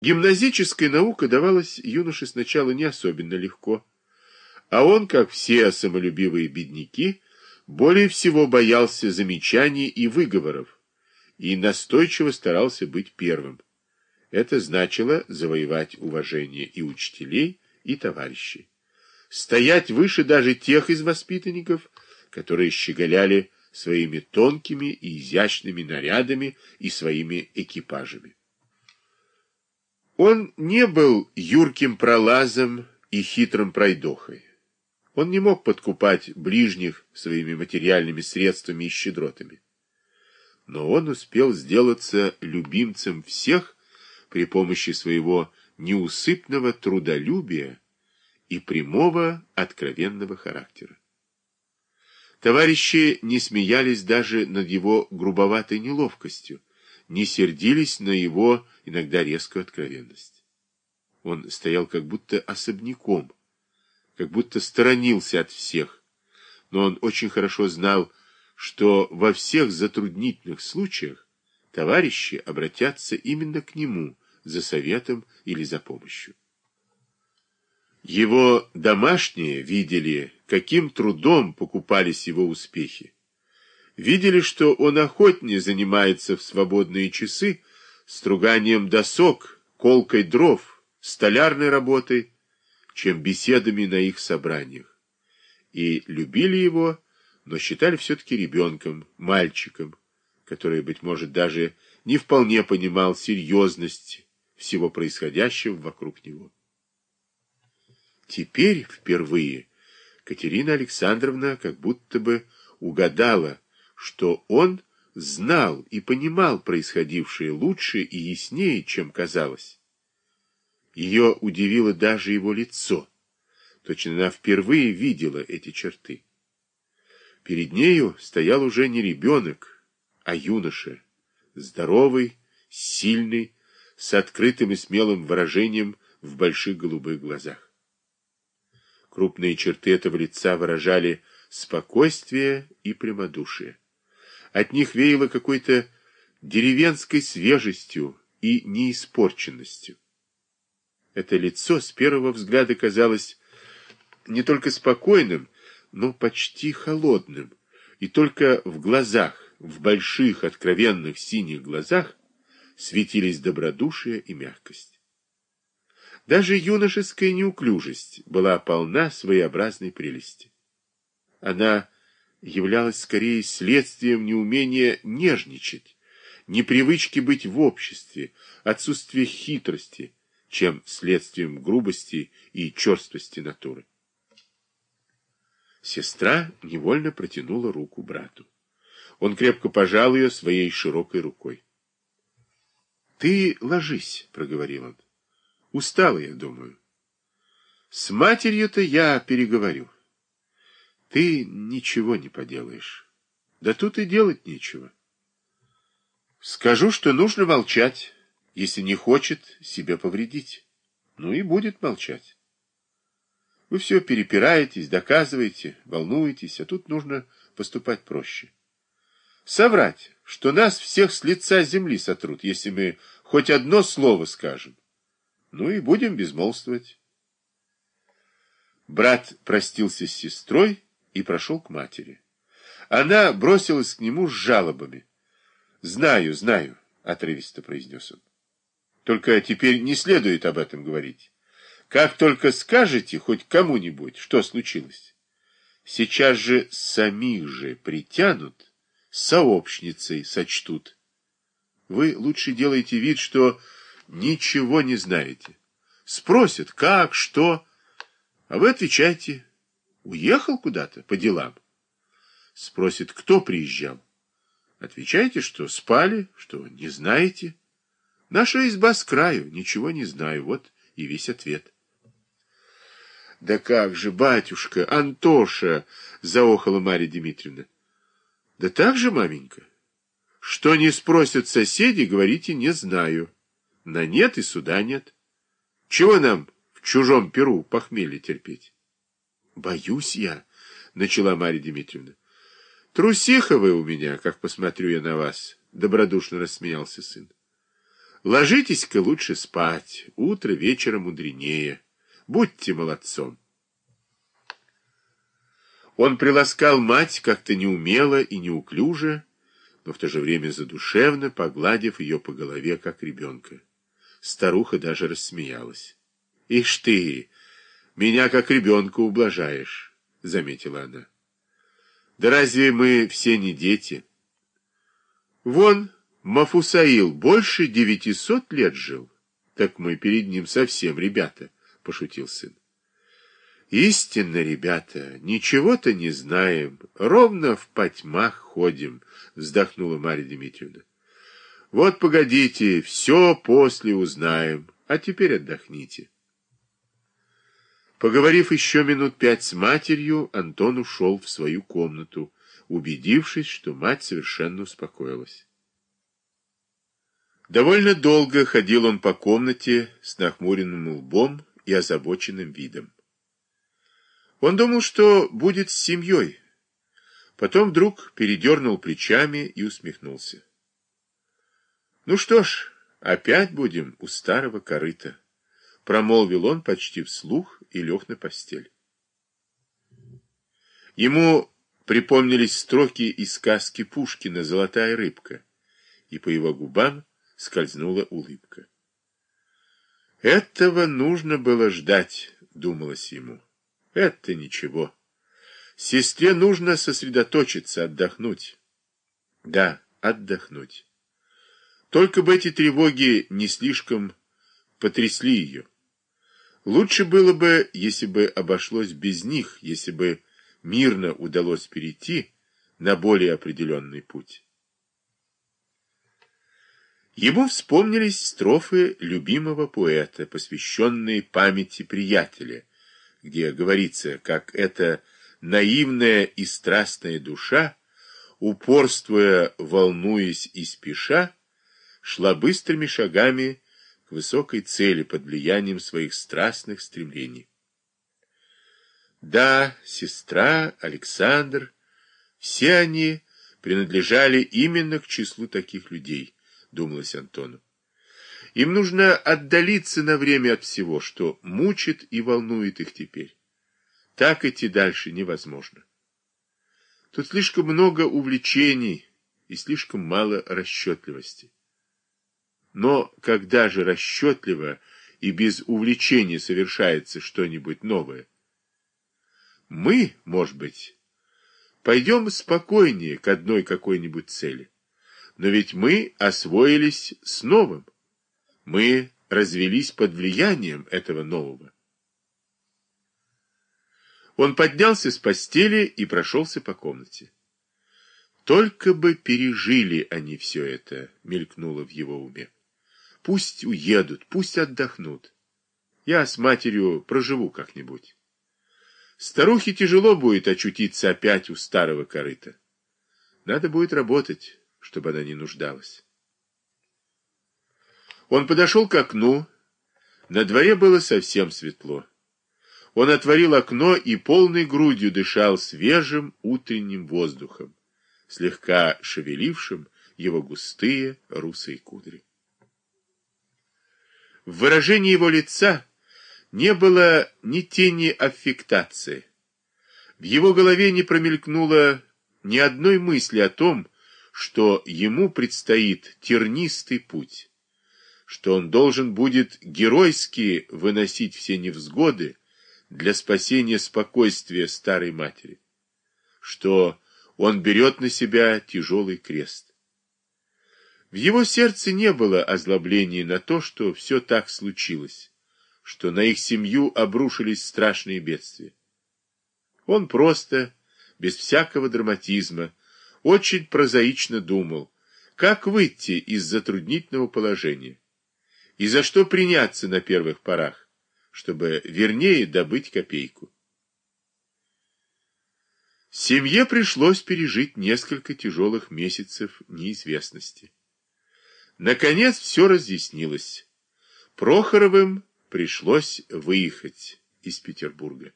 Гимназическая наука давалась юноше сначала не особенно легко, а он, как все самолюбивые бедняки, более всего боялся замечаний и выговоров и настойчиво старался быть первым. Это значило завоевать уважение и учителей, и товарищей. Стоять выше даже тех из воспитанников, которые щеголяли своими тонкими и изящными нарядами и своими экипажами. Он не был юрким пролазом и хитрым пройдохой. Он не мог подкупать ближних своими материальными средствами и щедротами. Но он успел сделаться любимцем всех при помощи своего неусыпного трудолюбия и прямого откровенного характера. Товарищи не смеялись даже над его грубоватой неловкостью, не сердились на его иногда резкую откровенность. Он стоял как будто особняком, как будто сторонился от всех, но он очень хорошо знал, что во всех затруднительных случаях товарищи обратятся именно к нему за советом или за помощью. Его домашние видели, каким трудом покупались его успехи, видели, что он охотнее занимается в свободные часы струганием досок, колкой дров, столярной работой, чем беседами на их собраниях. И любили его, но считали все-таки ребенком, мальчиком, который, быть может, даже не вполне понимал серьезность всего происходящего вокруг него. Теперь впервые Катерина Александровна как будто бы угадала, что он знал и понимал происходившее лучше и яснее, чем казалось. Ее удивило даже его лицо. Точно она впервые видела эти черты. Перед нею стоял уже не ребенок, а юноша, здоровый, сильный, с открытым и смелым выражением в больших голубых глазах. Крупные черты этого лица выражали спокойствие и прямодушие. От них веяло какой-то деревенской свежестью и неиспорченностью. Это лицо с первого взгляда казалось не только спокойным, но почти холодным, и только в глазах, в больших откровенных синих глазах, светились добродушие и мягкость. Даже юношеская неуклюжесть была полна своеобразной прелести. Она являлось скорее следствием неумения нежничать, непривычки быть в обществе, отсутствия хитрости, чем следствием грубости и черствости натуры. Сестра невольно протянула руку брату. Он крепко пожал ее своей широкой рукой. — Ты ложись, — проговорил он. — Устала, я думаю. С матерью-то я переговорю. Ты ничего не поделаешь. Да тут и делать нечего. Скажу, что нужно молчать, если не хочет себе повредить. Ну и будет молчать. Вы все перепираетесь, доказываете, волнуетесь, а тут нужно поступать проще. Соврать, что нас всех с лица земли сотрут, если мы хоть одно слово скажем. Ну и будем безмолвствовать. Брат простился с сестрой, и прошел к матери. Она бросилась к нему с жалобами. «Знаю, знаю», — отрывисто произнес он. «Только теперь не следует об этом говорить. Как только скажете хоть кому-нибудь, что случилось, сейчас же самих же притянут, сообщницей сочтут. Вы лучше делайте вид, что ничего не знаете. Спросят, как, что, а вы отвечайте Уехал куда-то по делам. Спросит, кто приезжал. Отвечайте, что спали, что не знаете. Наша изба с краю, ничего не знаю. Вот и весь ответ. Да как же, батюшка, Антоша, заохала Марья Дмитриевна. Да так же, маменька. Что не спросят соседи, говорите, не знаю. На нет и суда нет. Чего нам в чужом перу похмелье терпеть? Боюсь я, начала Марья Дмитриевна. Трусиха вы у меня, как посмотрю я на вас, добродушно рассмеялся сын. Ложитесь-ка лучше спать, утро вечера мудренее. Будьте молодцом. Он приласкал мать как-то неумело и неуклюже, но в то же время задушевно, погладив ее по голове, как ребенка. Старуха даже рассмеялась. — Ишь ты, меня как ребенка ублажаешь, — заметила она. — Да разве мы все не дети? Вон, Мафусаил больше девятисот лет жил. Так мы перед ним совсем ребята, — пошутил сын. Истинно, ребята, ничего-то не знаем, ровно в потьмах ходим, — вздохнула Марья Дмитриевна. Вот погодите, все после узнаем, а теперь отдохните. Поговорив еще минут пять с матерью, Антон ушел в свою комнату, убедившись, что мать совершенно успокоилась. Довольно долго ходил он по комнате с нахмуренным лбом и озабоченным видом. Он думал, что будет с семьей. Потом вдруг передернул плечами и усмехнулся. Ну что ж, опять будем у старого корыта, промолвил он почти вслух и лег на постель. Ему припомнились строки из сказки Пушкина «Золотая рыбка», и по его губам скользнула улыбка. Этого нужно было ждать, думалось ему. Это ничего. Сестре нужно сосредоточиться, отдохнуть. Да, отдохнуть. Только бы эти тревоги не слишком потрясли ее. Лучше было бы, если бы обошлось без них, если бы мирно удалось перейти на более определенный путь. Ему вспомнились строфы любимого поэта, посвященные памяти приятеля, где говорится, как эта наивная и страстная душа, упорствуя, волнуясь и спеша, шла быстрыми шагами к высокой цели под влиянием своих страстных стремлений. Да, сестра, Александр, все они принадлежали именно к числу таких людей, думалось Антону. Им нужно отдалиться на время от всего, что мучит и волнует их теперь. Так идти дальше невозможно. Тут слишком много увлечений и слишком мало расчетливости. Но когда же расчетливо и без увлечения совершается что-нибудь новое? Мы, может быть, пойдем спокойнее к одной какой-нибудь цели. Но ведь мы освоились с новым. Мы развелись под влиянием этого нового. Он поднялся с постели и прошелся по комнате. Только бы пережили они все это, мелькнуло в его уме. Пусть уедут, пусть отдохнут. Я с матерью проживу как-нибудь. Старухе тяжело будет очутиться опять у старого корыта. Надо будет работать, чтобы она не нуждалась. Он подошел к окну. На дворе было совсем светло. Он отворил окно и полной грудью дышал свежим утренним воздухом, слегка шевелившим его густые русые кудри. В выражении его лица не было ни тени аффектации. В его голове не промелькнуло ни одной мысли о том, что ему предстоит тернистый путь что он должен будет геройски выносить все невзгоды для спасения спокойствия старой матери, что он берет на себя тяжелый крест. В его сердце не было озлобления на то, что все так случилось, что на их семью обрушились страшные бедствия. Он просто, без всякого драматизма, очень прозаично думал, как выйти из затруднительного положения и за что приняться на первых порах, чтобы вернее добыть копейку. Семье пришлось пережить несколько тяжелых месяцев неизвестности. Наконец все разъяснилось. Прохоровым пришлось выехать из Петербурга.